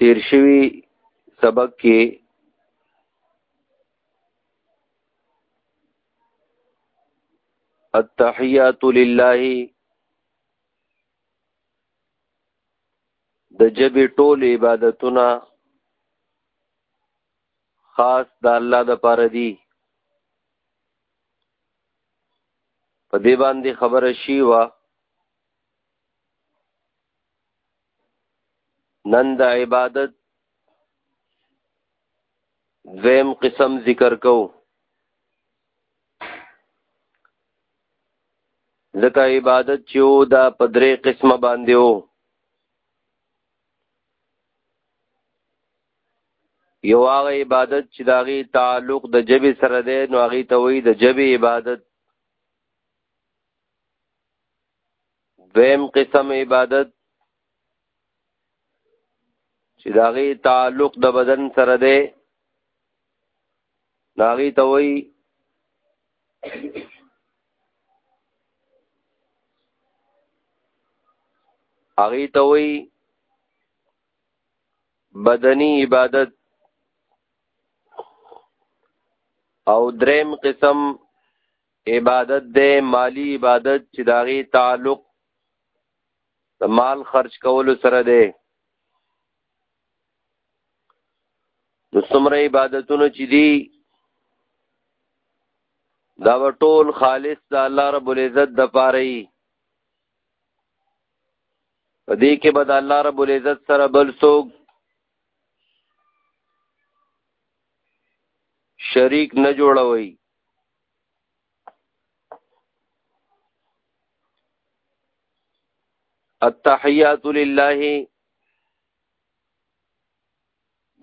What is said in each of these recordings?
تیر شوی سبق کې التحیات لله د جبې ټول عبادتونه خاص د الله د پاره دي په دې باندې خبره شي وا نن د عبادت دویم قسم ذکر کوو ځکه عبادت چې و دا په درې قسمه باندې و یو هغه عبادت چې د هغې تعلق د ژبې سره دی نو هغې ته وایي د ژبې عبادت دویم قسم عبادت چې د هغې تعلق د بدن سره دی ناغي ته وای هغه ته وای بدنی عبادت او دریم قسم عبادت ده مالی عبادت چې داغي تعلق مال خرج کولو سره ده نو څومره عبادتونه چې دي دا ټول خالص د الله رب العزت د پاره ای په دې کې به د الله رب العزت سره بل څوک شریک نه جوړوي التحیات لله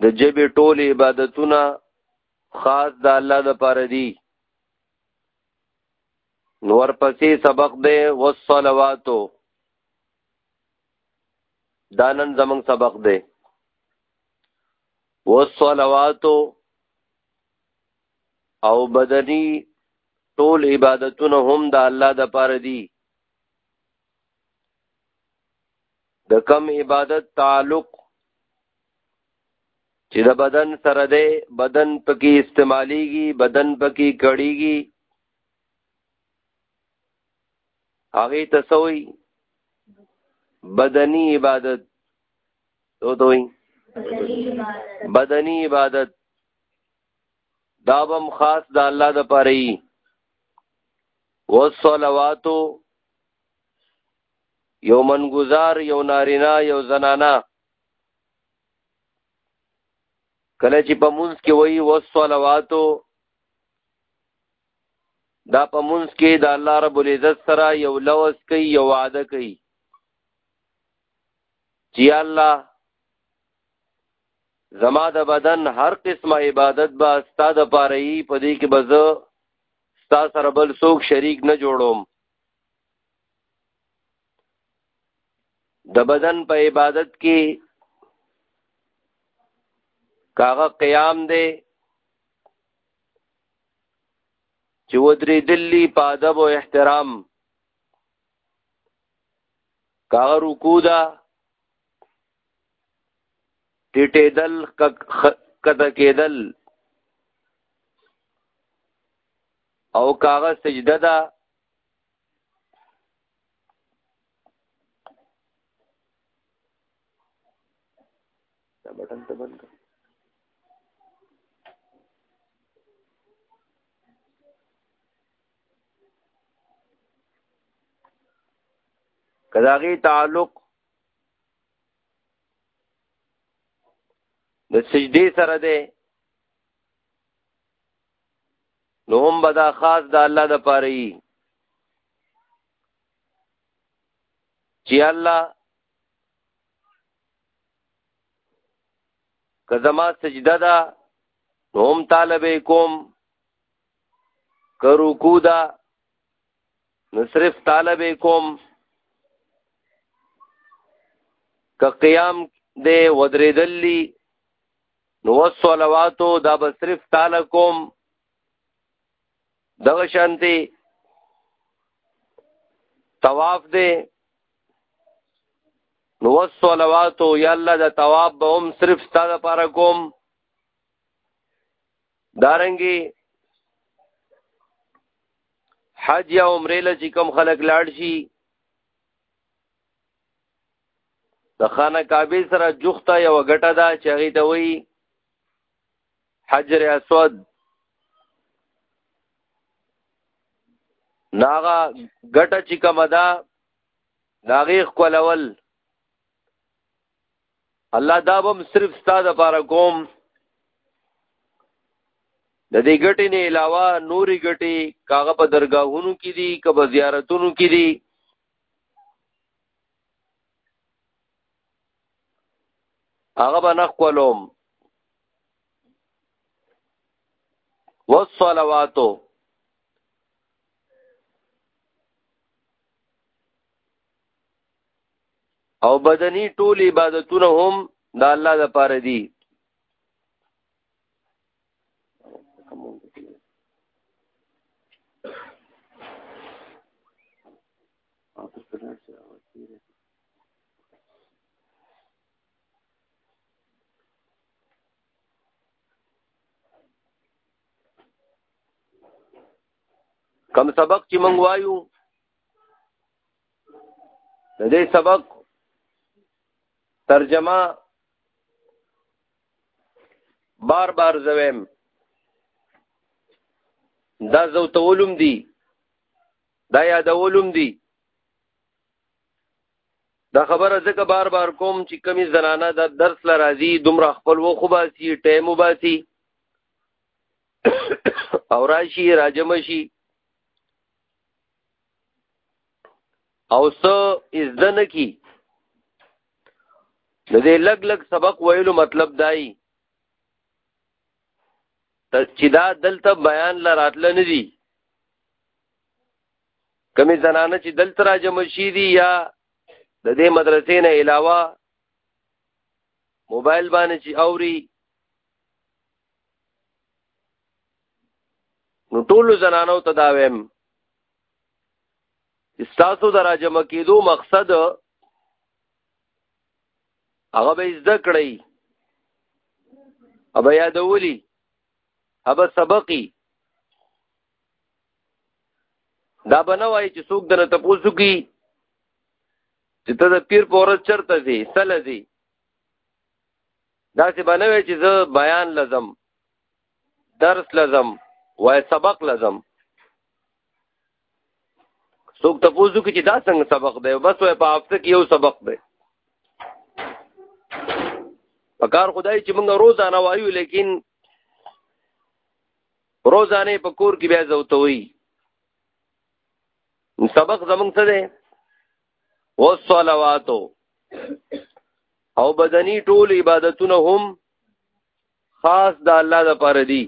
د جبې ټول عبادتونه خاص د الله د پاره دي نور پسې سبق دی والصلواتو دا نن زمنګ سبق دی والصلواتو او بدني ټول عبادتونه هم د الله د پاره دي د کم عبادت تعلق چې د بدن سره دی بدن پکې استعمالیږي بدن پکې کړيږي هغه تسوي بدني عبادت تو دوی بدني عبادت دا بم خاص د الله د پاره وي والصلوات یو منګزار یو نارینا یو زنانا کله چې په مونږ کې وایي وصلواتو دا په مونږ کې د الله رب العزت سره یو لوز کوي یو وعده کوي چې الله زما د بدن هر قسمه عبادت به ستا د پاره یي په دې کې به زه ستا سره بل څوک شریک نه جوړوم د بدن په عبادت کې کاغه قیام دی چې ودرې دلی په ادب او احترام کاغه رکوع ده ټټې دل کته کېدل او کاغه سجده ده دا بټن ته بند کړ کداغي تعلق د سجدي سره ده نو هم بدا خاص د الله د پاره یي چې الله که زما سجده ده نو هم طالب کوم که رکو ده نو صرف طالب کوم که قیام دی ودرېدلی نو صلواتو دا به صرف تعالی کوم دغه شانتي طواف دی نو صلواتو یا الله دا طواف به هم صرف ستاسو لپاره کوم دارنګي حج یا عمره لچ کم خلق لاړ شي د خانه کعبه سره جوخته یو غټه ده چې هغه ته وایي حجر اسود ناغه غټه چې کومه ده ناغه خپلول الله دا بم صرف ستاد لپاره کوم د دې غټې نه علاوه نوري غټې کاغه په درگاهونو کې دي کبه زیارتونو کې دي هغه به نخولم والصلواتو او بدنی ټول عبادتونه هم د الله لپاره دي کم سبق چې مونږ وایو د دې سبق ترجمه بار بار زویم دا زو تولم دی دا یادولم دی دا خبره ځکه بار بار کوم چې کمی زنانه دا درس لرازي دومره خپل و خو باسي ټایم وباسي او راشي راجم شي او سو از دن کی د دې لګ لګ سبق ویلو مطلب دای چې دا دلته بیان لراتل نه دي کمی زنانه چې دلته را جمع شي دي یا د دې مدرسې نه علاوه موبایل باندې چې اوري نو ټول زنانو ته دا ویم استاسو د راجمه کېدو مقصد هغه به زده کړئ او یادولی هغه سبقي دا بنه وای چې څوک دنه تاسو کی چې ته د پیر په ورځ چرته ځې سل ځې دا څه بنه وای چې زه بیان لزم درس لزم وای سبق لزم څوک تاسو کې چې دا څنګه سبق دی بس وای په هفته کې یو سبق دی پکار خدای چې موږ روزانه وایو لیکن روزانه په کور کې بیا زوتوي سبق زمونږ څه دی والصلوات او بدني ټول عبادتونه هم خاص د الله د پاره دي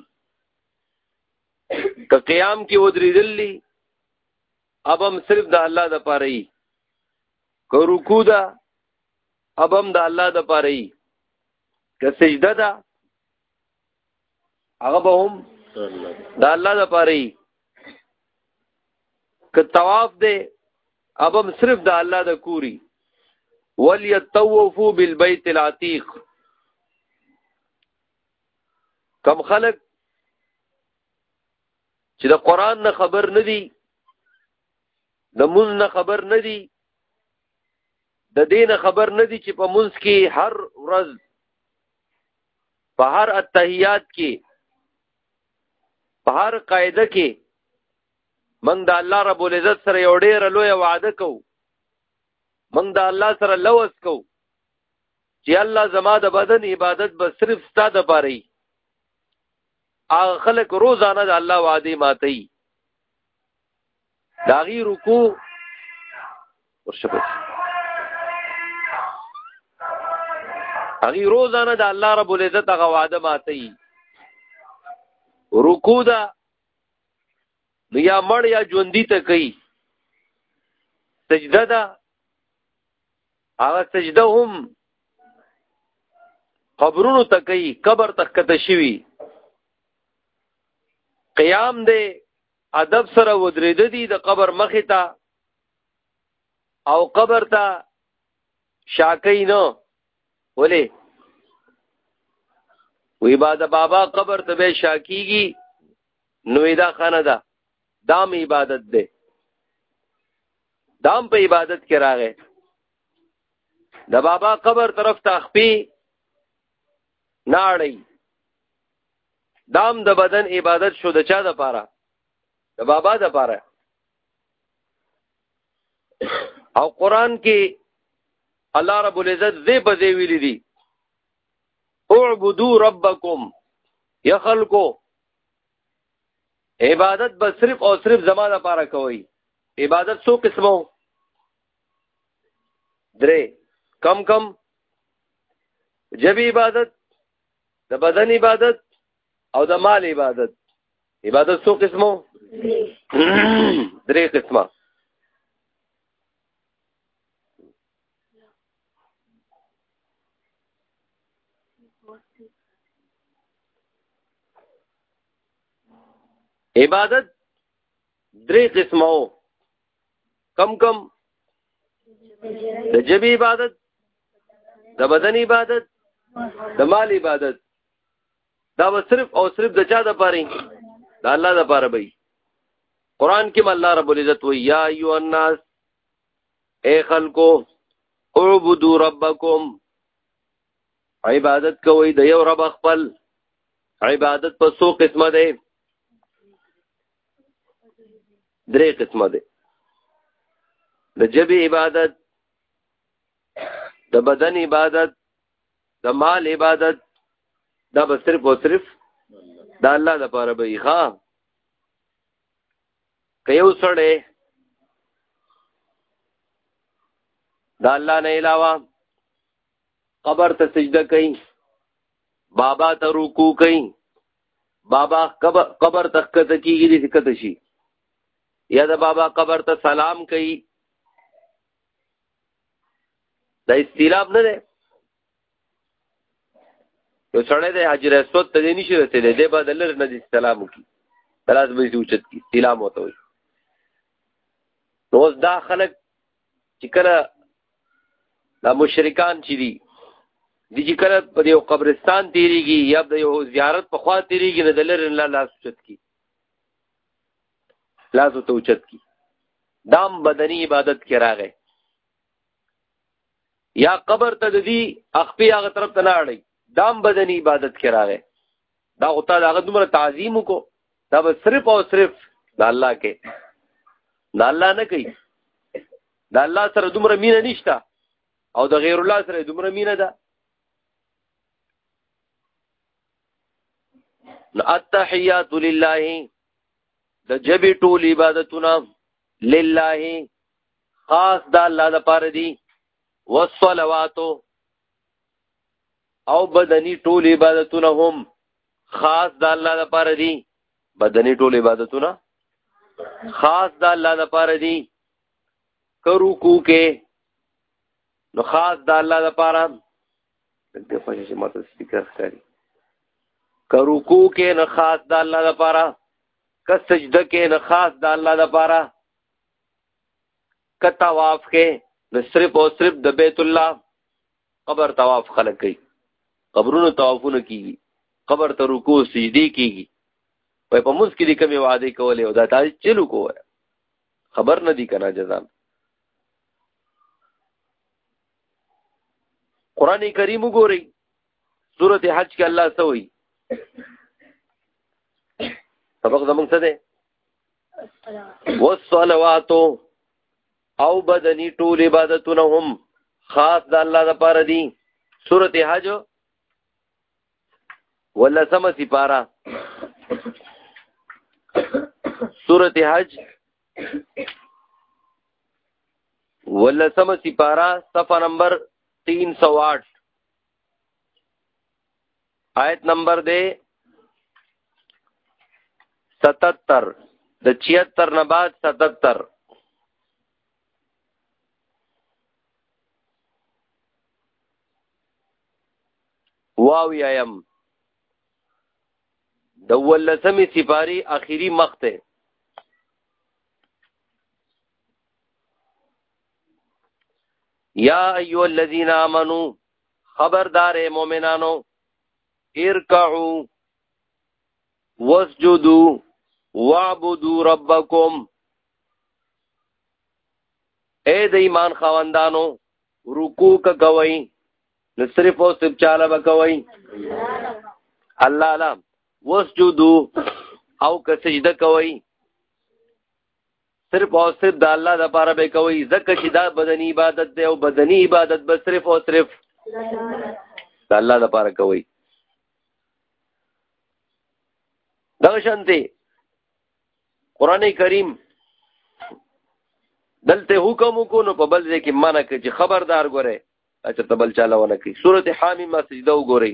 که قیام کې ودرېدل دي اب هم صرف د الله د پاره یي که رکوع ده اب هم د الله د پاره یي که سجده ده هغه به هم د الله د پاره یي که طواف دی ابم صرف د الله د کوری وليتوفوا بالبيت العتيق کم خلق چې د قران نه خبر نه دي د مون نه خبر نه دي د دین خبر نه دي چې په مونږ کې هر ورځ په هر اتحیات کې په هر قاعده کې موږ د الله رب العزت سره یو ډیر لوی وعده کوو موږ د الله سره لوس کوو چې الله زما د بدن عبادت به صرف ستا د پاره هغه خلک روزانه د الله وعده ماتي داغي رکوع ورشبه هغه روزانه د الله رب العزت هغه وعده ماتي رکوع دا نو یا مړ یا ژوندۍ ته کوي سجده دا هغه سجده هم قبرونو ته کوي قبر ته کته شوی قیام دی ادب سره ودرېده دي د قبر مخې ته او قبر ته شاکې نه ولې وی با د بابا قبر ته به شاکیږي نو دا خانه ده دام عبادت ده دام په عبادت کې راغې د بابا قبر طرف ته خپي ناړی دام د بدن عبادت شو د چا د پاره د بابا د پاره او قران کې الله رب العزت زی په زی ویل دي اعبدوا ربکم یا خلکو عبادت به صرف او صرف زما د پاره کوي عبادت څو قسمو درې کم کم جبی عبادت د بدن عبادت او د مال عبادت عبادت څو قسمو درې قسمه عبادت درې قسمه کم کم د جبی عبادت د بدن عبادت د مال عبادت دا به صرف او صرف د چا د پاره د الله د پاره به قران کې الله رب العزت وی یا ایو الناس اے خلکو اعبدو ربکم عبادت کوي د یو رب خپل عبادت په څو قسمه ده درې قسمه ده د جبه عبادت د بدن عبادت د مال عبادت دا به صرف او صرف د الله لپاره به ښه که یو سړی د الله نه علاوه قبر ته سجده کوي بابا ته رکوع کوي بابا قبر ته کته کیږي دې کته شي یا د بابا قبر ته سلام کوي دا استیلاب نه ده یو سړی د حجر اسود ته نشي رسیدلی دی به د لر نه دي سلام وکړي تلاس به یې اوچت کړي سلام وته وي نو اوس دا خلک چې کله دا مشرکان چې دي د چې کله په یو قبرستان تیریږي یا د یو زیارت په خوا تیریږي نه د لرې نه لاس چت کی لاس ته اوچت کی دام بدنی عبادت کې راغی یا قبر ته د دې اخپی هغه طرف ته لاړی دام بدنی عبادت کې راغی دا خو تا دغه دومره تعظیم کو دا به صرف او صرف د الله کې د الله نه کوي د الله سره دومره مینه نشته او د غیر الله سره دومره مینه ده التحیات لله د جبې ټول عبادتونه لله خاص د الله لپاره دي والصلوات او بدني ټول عبادتونه هم خاص د الله لپاره دي بدني ټول عبادتونه خاص د الله لپاره دي کرو کو کې نو خاص د الله لپاره دغه په شي ماته سپیکر ښکاري کرو کو کې نو خاص د الله لپاره که سجده کې نو خاص د الله لپاره که طواف کې د صرف او صرف د بیت الله قبر طواف خلق کوي قبرونو طوافونه کیږي قبر ته رکوع سجدي کیږي په په موږ کې د کمی وعده کولې او دا تاسو چلو کوه خبر نه دی کنه جزان قران کریم وګورئ سورته حج کې الله سوئی سبق زمونږ څه دی والصلوات او بدنی ټول عبادتونه هم خاص د الله لپاره دي سورته حج ولا سم سپارا سورته حج ولا سم سپارا صفه نمبر 308 آیت نمبر دی 77 د 76 نه بعد 77 واو یم د ولسمې سپاری اخیری مخ ته یا ایو الذین آمنو خبردار مؤمنانو ارکعو واسجدو وعبدو ربکم اے د ایمان خواندانو رکوع کوي نو صرف او صرف چاله وکوي الله لا واسجدو او که سجده کوي صرف او صرف د الله د پاره به کوي ځکه چې دا بدني عبادت دی او بدني عبادت به صرف او صرف د الله د پاره کوي دا شانتي قران کریم دلته حکم کو نو په بل ځای کې منع کوي چې خبردار ګوره اچھا تبل چاله ونه کوي سورته حامی ما سجده وګورئ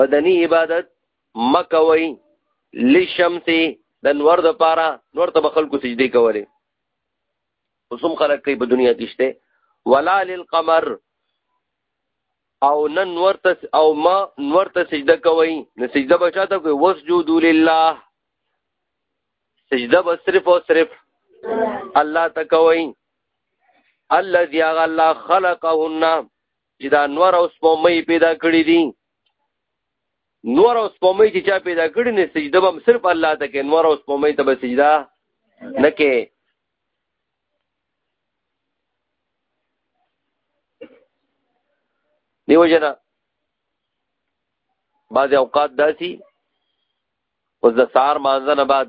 بدنی عبادت مکوي لشمس د نور د پاره نور ته خلکو سجدي کوله اوسم خلک کوي په دنیا کې شته ولا للقمر او نن ورته او ما نور ته سجده کوي نو سجده بچاته کوي وسجود لله سجده بس صرف او صرف الله ته کوي الذي الله خلقهن چې دا نور او سپومې پیدا کړې دي نور او سپومې چې چا پیدا کړې نه سجده به صرف الله ته کې نور او سپومې ته به سجده نه کې دیو جنا بعض اوقات داسي اوس د سار مانځنه بعد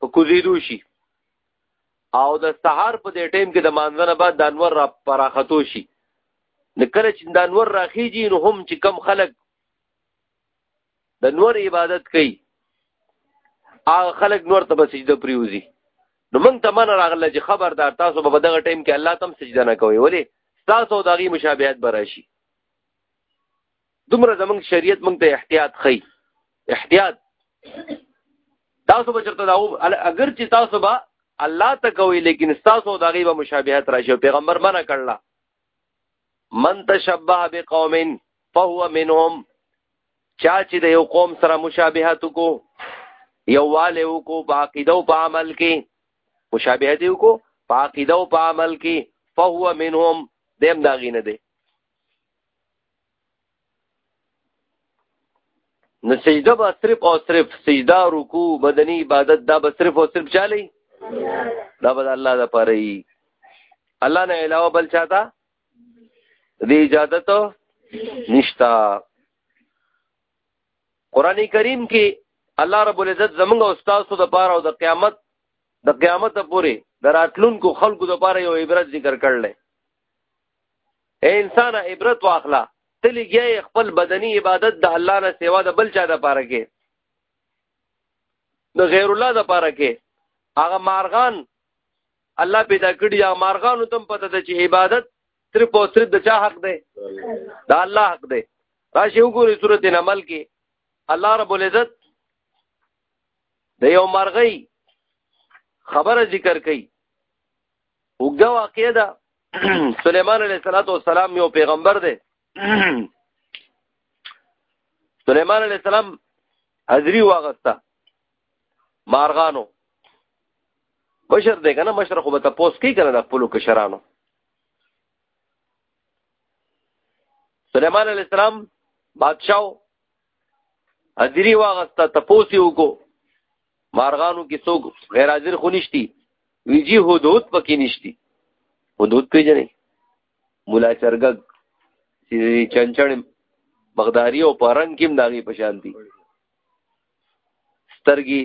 په کوزیدو شي او د سهار په دې ټیم کې د مانځنه بعد د انور را پراختو شي د کله چې د انور راخیږي نو هم چې کم خلک د نور عبادت کوي هغه خلک نور ته به سجده پریوزي نو موږ ته من راغله چې خبردار تاسو به دغه ټیم کې الله تم سجده نه کوي ولی تاسو دغه مشابهت براشي دومره زمونږ شریعت مونږ ته احتیاط خي احتیاط تاسو به چرته دا اگر چې تاسو به الله ته کوي لیکن تاسو دا غي به مشابهت راشي پیغمبر منع کړل من تشبه بقوم فهو منهم چا چې د یو قوم سره مشابهت کو یو والے کو په عقیده او په عمل کې مشابهت کو په عقیده او په عمل کې فهو منهم دیم دا غینه دی نو سجده به صرف او صرف سجده رکوع بدنی عبادت دا به صرف او صرف چالي دا به الله د پاره ای الله نه علاوه بل چاته دې اجازه ته نشتا قران کریم کې الله رب العزت زمونږ او تاسو د پاره او د قیامت د قیامت پورې دراتلونکو خلکو د پاره یو عبرت ذکر کړل اے انسان عبرت واخلا ته لګیا خپل بدني عبادت د الله نه سیوا د بل چا د پاره کې د غیر الله د پاره کې هغه مارغان الله پیدا کړی یا مارغانو تم پته د چې عبادت تر په تر د چا حق دی د الله حق دی راشي وګوري صورت عمل کې الله رب العزت د یو مرغۍ خبره ذکر کړي وګدا واقع ده سليمان عليه الصلاه والسلام یو پیغمبر دی سليمان عليه السلام حضري واغستا مارغانو مشر دی کنه مشر خو به تاسو کی کنه د خپل کشرانو سليمان عليه السلام بادشاہ حاضری واغسته تپوسی وکړو مارغانو کې څوک غیر حاضر خو نشتی ویجی حدود پکې نشتی حدود پیژنې مولا چرګګ چې چنچړ بغداری او پرنګ کې داغي پشان دي سترګي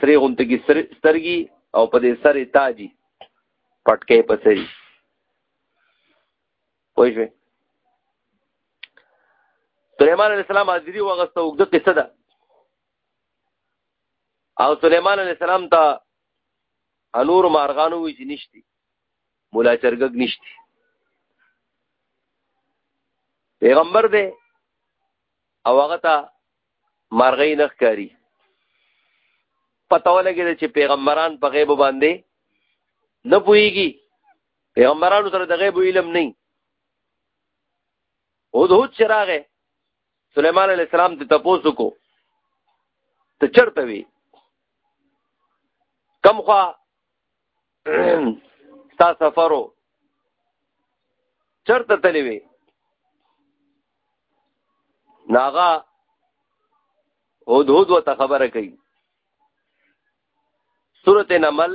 سری غونته کې سترګي او په دې سره تاجي پټکې پسې وای شوی سليمان عليه السلام حاضری وغسته وګړه قصه ده او سليمان عليه السلام ته انور مارغانو وی چې نشتی مولا چرګګ نشتی پیغمبر دی او هغه ته مارغې نخ کاری پته ولګی چې پیغمبران په غیب باندې نه پويږي پیغمبرانو سره د غیب علم نه او د هوت چراغه سليمان عليه السلام ته تاسو کو ته چرته وی کم خوا ستا سفرو چرته تللی وی ناغا هود هود وته خبره کوي سورته نمل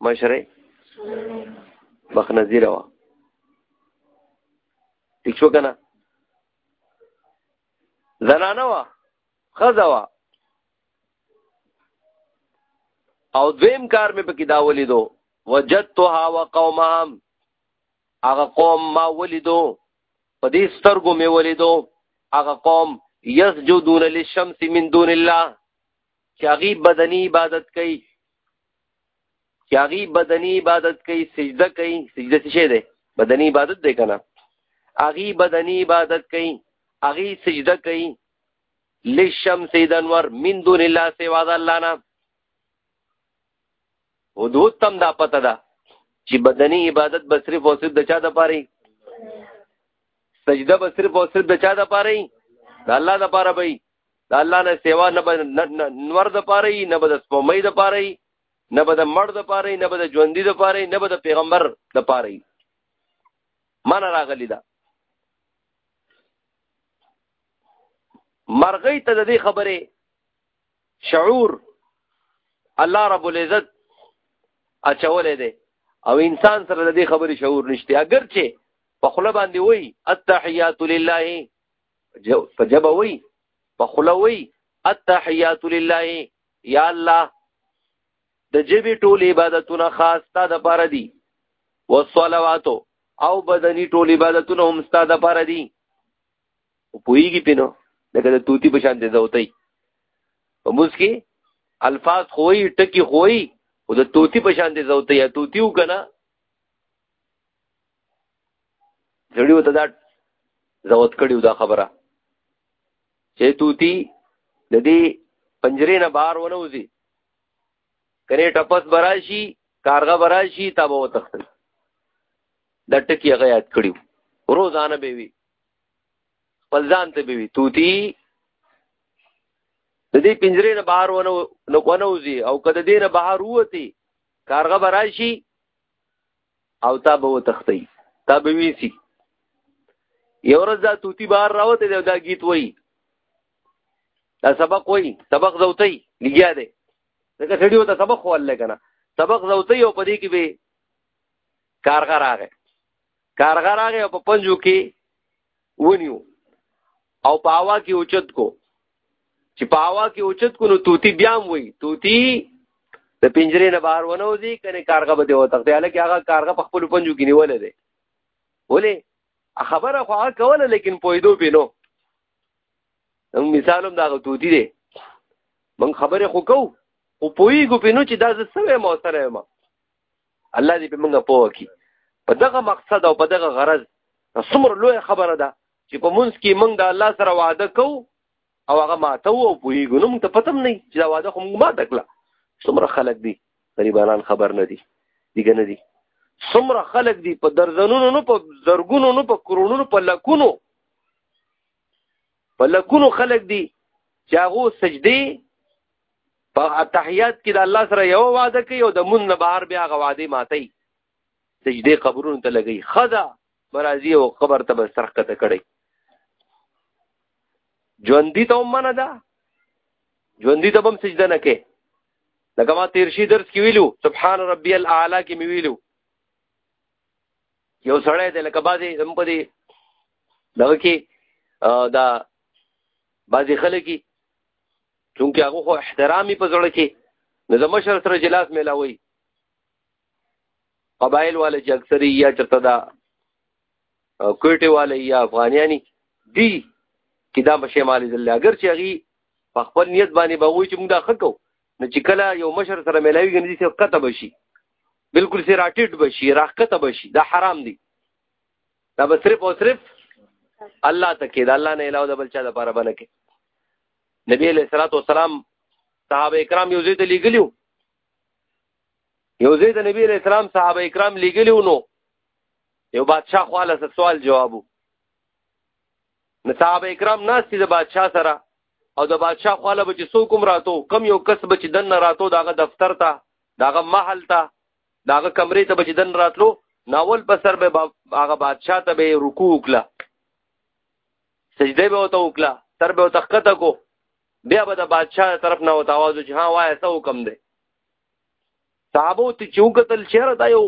مشره مخ نظیره وه ټیک شو که نه زنانه وه ښځه وه او دویم کار مې پکې دا ولیدو وجدتها وقومهم هغه قوم ما ولیدو په دې سترګو مې ولیدو هغه قوم یسجدون للشمس من دون الله چې هغه بدني عبادت کوي چې هغه بدني عبادت کوي سجده کوي سجده څه شي ده بدني عبادت ده کنه هغه بدني عبادت کوي هغه سجده کوي للشمس دنور من دون الله سوا د الله نه حدود تم دا پته ده چې بدني عبادت به صرف او صرف د چا د پاره سجده به صرف او صرف د چا د پاره د الله د پاره به د الله نه سیوا نه به نور د پاره نه به د سپومې د پاره نه به د مړ د پاره نه به د ژوندۍ د پاره نه به د پیغمبر د پاره من راغلی دا مرغی ته د دې خبره شعور الله رب العزت اچولې ده او انسان سره د دې خبرې شعور نشته اگر چې په خله باندې وای التحیات لله په جبه وای په خله وای التحیات لله یا الله د جبه ټول عبادتونه خاص تا د پاره دي والصلوات او بدني ټول عبادتونه هم ستا د پاره دي پوېږي پینو لکه د توتی په شان دي زوتای په موږ کې الفاظ خوې ټکی خوې او د توتی په شان دي زوتای توتی وکنه زړی وته دا زوت کړي دا خبره چې توتی د دې پنجرې نه بهر ونه وځي کنه ټپس براشي کارغه براشي تا به وتختل دا ټکی هغه یاد کړیو روزانه به وي خپل ځان ته به وي توتی د دې پنجرې نه بهر ونه نو کنه وځي او کده دې نه بهر ووتی کارغه براشي او تا به وتختی تا به ویسی یو ورځ دا توتی بار راوته دی دا گیت وای دا سبق وای سبق زوتی لګیا دی دا سړی وته سبق خو الله کنه سبق زوتی او پدې کې به کارغه راغی کارغه راغی او په پنجو کې ونیو او په هوا کې اوچت کو چې په هوا کې اوچت کو نو توتی بیا هم وای توتی د پنجرې نه بهر ونه وځي کنه کارغه به دی وته دی لکه هغه کارغه په خپل پنجو کې نیول دی ولې خبره خو هغه کوله لیکن پویدو پینو نو مثالم دا توتی دی من خبره خو کو او پویګو پینو چې دا زه سوې مو سره ما الله دې په موږ پوه کړي په دغه مقصد او په دغه غرض څومره لوی خبره ده چې په مونږ کې موږ د الله سره وعده کوو او هغه ماته وو پوهیږو نو موږ ته پته نه چې دا وعده خو موږ ماته کړه څومره خلک دي غریبانان خبر نه دي دیګه نه دي څومره خلک دي په درزنونو نو په زرګونو نو په کرونونو په لکونو په لکونو خلک دي چې هغه سجدي په تحیات کې د الله سره یو وعده کوي او د مون نه بهر بیا هغه وعده ماتي سجدي قبرونو ته لګي خدا مرضی او قبر ته به سرخ کته کړي ژوندۍ ته هم نه ده ژوندۍ ته هم سجده نه کې لکه ما تیر شي درس کې ویلو سبحان ربي الاعلى کې مې ویلو یو سړی دی لکه بعضې هم په دې دغه کې دا بعضې خلک دي چونکې هغه خو احترامي په زړه کې نو د مشر سره جلاس میلاوي قبایل والے چې اکثر یا چرته دا کوټه والے یا افغانیانی دی کې دا بشه مالي ځل اگر چې هغه په خپل نیت باندې بغوي چې موږ دا خکو نو چې کله یو مشر سره ملاوي غنځي څه قطب شي بالکل سي راټیټ بشي راخته بشي دا حرام دي دا به صرف او صرف الله تکي دا الله نه علاوه د بل چا د پاره باندې کې نبی علیہ الصلوۃ والسلام صحابه کرام یو ځای ته لګلیو یو ځای ته نبی علیہ السلام صحابه کرام لګلیو نو یو بادشاہ خواله سوال جوابو نو صحابه کرام ناس دي د بادشاہ سره او د بادشاہ خواله به چې څوک هم راتو کم یو کس به چې دن راتو داغه دفتر ته داغه محل ته داغه کمرې ته بچ دن راتلو ناول په سر به هغه بادشاہ ته به رکوع وکړه سجده به وته وکړه سر به وته خطه کو بیا به د بادشاہ طرف نه وته आवाज چې ها وای څه حکم دی صحابو ته چوکتل چیرې دا یو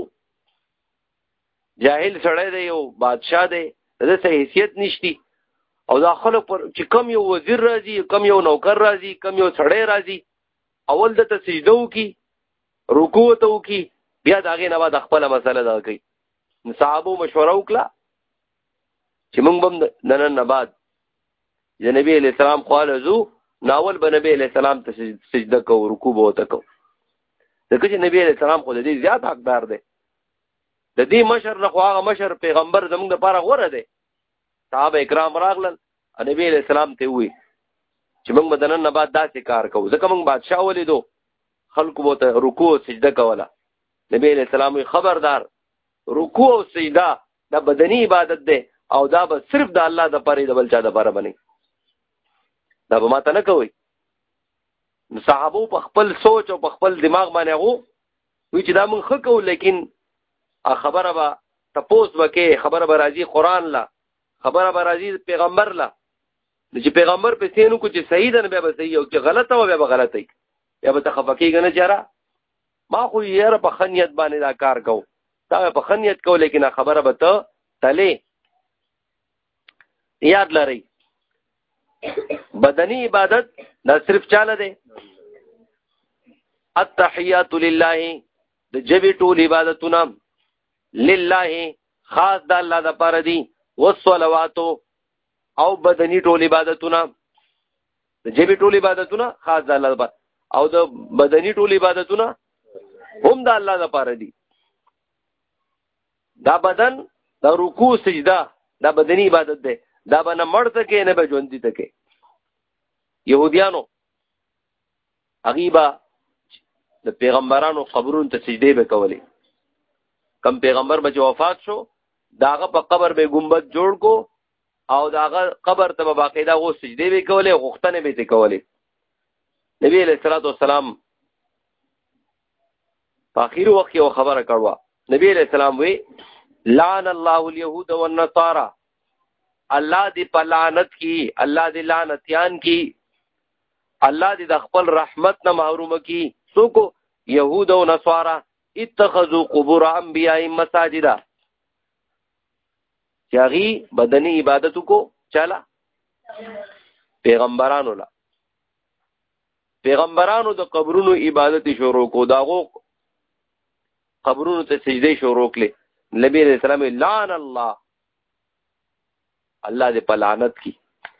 جاهل سړی دی یو بادشاہ دی د څه حیثیت نشتی او دا خلک پر چې کم یو وزیر راځي کم یو نوکر راځي کم یو سړی راځي اول د تسجده وکي رکوع ته وکي بیا دا غي نه بعد خپل مسله دا کوي صحابه مشوره وکړه چې موږ بم نن نه بعد د نبی علی السلام خواله زو ناول به نبی علی السلام ته سجده کو رکوع به وته کو ځکه چې نبی علی السلام خو د دې زیات حقدار دی د دې مشر نه خو هغه مشر پیغمبر زموږ لپاره غوره دی صحابه کرام راغلل نبی علیہ السلام ته وی چې موږ بدنن نه بعد داسې کار کوو ځکه موږ بادشاہ ولیدو خلکو بوته رکوع او سجده کوله نبی علیہ السلام خبردار رکوع او سجده دا بدنی عبادت ده او دا به صرف د الله د پاره د بل چا د پاره بني دا به ماته نه کوي صحابه په خپل سوچ او په خپل دماغ باندې غو وی چې دا مونږ خکو لیکن خبره به تپوس وکې خبره به راځي قران لا خبره به راځي پیغمبر لا چې پیغمبر په سینو کو چې صحیح ده نه به صحیح او چې غلطه و به غلطه یا به تخفقې غنه چاره ما خو یې را په خنیت باندې دا کار کو تا په خنیت کو لیکن خبره به ته تله یاد لرئ بدنی عبادت دا صرف چاله دی التحیات لله د جبی ټول عبادتونه لله خاص د الله د پاره دي والصلوات او بدنی ټول عبادتونه د جبی ټول عبادتونه خاص د الله د پاره او د بدنی ټول عبادتونه هم د الله د پاره دي دا بدن دا رکوع سجده دا بدنی عبادت ده دا به نه مړ ته کې نه به ژوند ته کې يهوديانو اغيبا د پیغمبرانو قبرونو ته سجده به کولې کم پیغمبر به وفات شو داغه په قبر به ګمبد جوړ کو او داغه قبر ته به باقاعده غو سجده به کولې غختنه به ته کولې نبی علیہ الصلوۃ والسلام په اخیرو وخت یو خبره کړوا نبی علیہ السلام وی لعن الله اليهود والنصارى الله دې په لعنت کی الله دې لعنتيان کی الله دې د خپل رحمت نه محروم کی څوک يهود او نصارا اتخذوا قبور انبياء مساجدا چاغي بدني عبادت کو چلا پیغمبرانو لا پیغمبرانو د قبرونو عبادت شروع کو داغو قبرونو ته سجده شروع کړي نبی علیہ السلام لعن الله الله دې په لعنت کی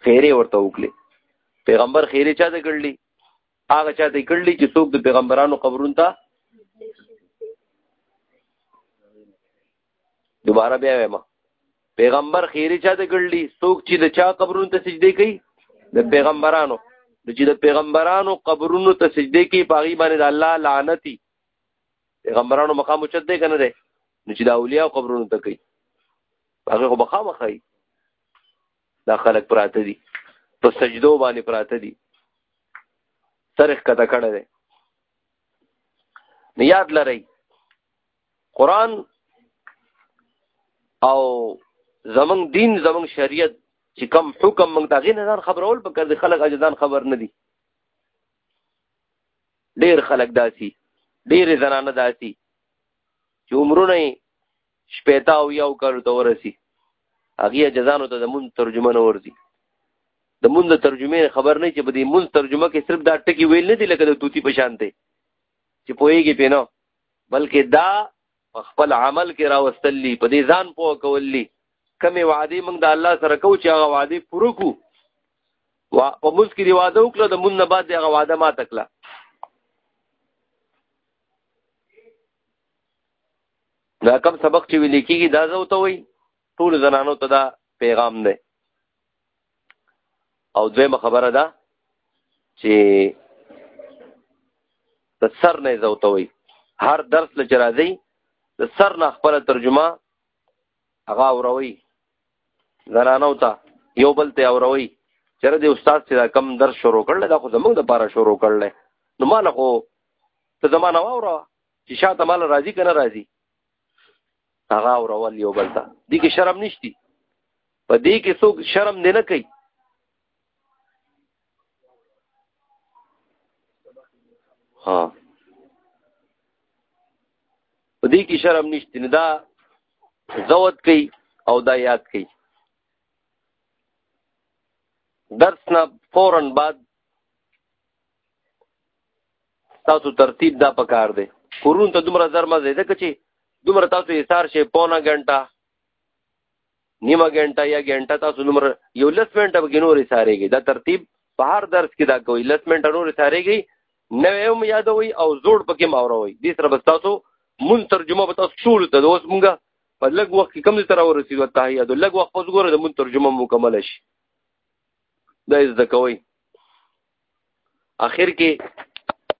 خیره ورته وکړي پیغمبر خیره چا ته کړلی هغه چا ته کړلی چې څوک د پیغمبرانو قبرونو ته دوباره بیا وایم پیغمبر خیری چا د ګړلی څوک چې د چا قبرونو ته سجدي کوي د پیغمبرانو د چې د پیغمبرانو قبرونو ته سجدي کوي پاغي باندې د الله لعنتی پیغمبرانو مقام اوچت دی کنه دی نو چې د اولیاء قبرونو ته کوي هغه خو بخا مخای دا خلک پراته دي په سجدو باندې پراته دي سرخ کته کړه دی یاد لرئ قران او زمنګ دین زمنګ شریعت چې کم حکم موږ ته غین ځان خبرول په کړ خلک اجزان خبر نه دي ډیر خلک داسي ډیر زنانه داسي چې عمرونه شپېتا او یو کال ته ورسی هغه جزانو ته د مون ترجمه نه ورزي د مون د ترجمه خبر نه چې په دې مون ترجمه کې صرف دا ټکی ویل نه دي لکه د توتی په شان دی چې پوهیږي پینو بلکې دا په خپل عمل کې راوستلی په دې ځان پوه کولی کمې وعدې موږ د الله سره کو چې هغه وعدې پوره کو وا په موږ کې دی وعده وکړه د مون نه بعد هغه وعده ما تکلا دا کم سبق چې ویل کېږي دا زه وته وي ټول زنانو ته دا پیغام دی او دویمه خبره ده چې د سر نه زوتوي هر درس له چرازي د سر نه خپل ترجمه هغه اوروي زنانو ته یو بل ته اوروي چېرې د استاد چې دا کم درس شروع کړل دا خو زمونږ د پاره شروع کړل نو مال خو ته زمانه واوره چې شاته مال راضي کنه راضي هغه اورول یو بل ته دي کې شرم نشتی په دې کې څوک شرم نه نه کوي ها په دې کې شرم نشتی نه دا زوت کوي او دا یاد کوي درس نه فورن بعد تاسو ترتیب دا پکار دی کورونو ته دومره زر مزه ځکه چې دومره تاسو یې سار شي پونه غنټه نیمه غنټه یا غنټه تاسو دومره یو لس منټه به نورې ساريږي دا ترتیب په هر درس کې دا کوي لس منټه نورې ساريږي نوې هم یادوي او زوړ پکې ماوروي دې سره بس تاسو مون ترجمه به تاسو ټول ته اوس مونږه په لږ وخت کې کم تر ورسېدو تهیه د لږ وخت پس ګوره د مون ترجمه مکمل شي دا زده کوي اخر کې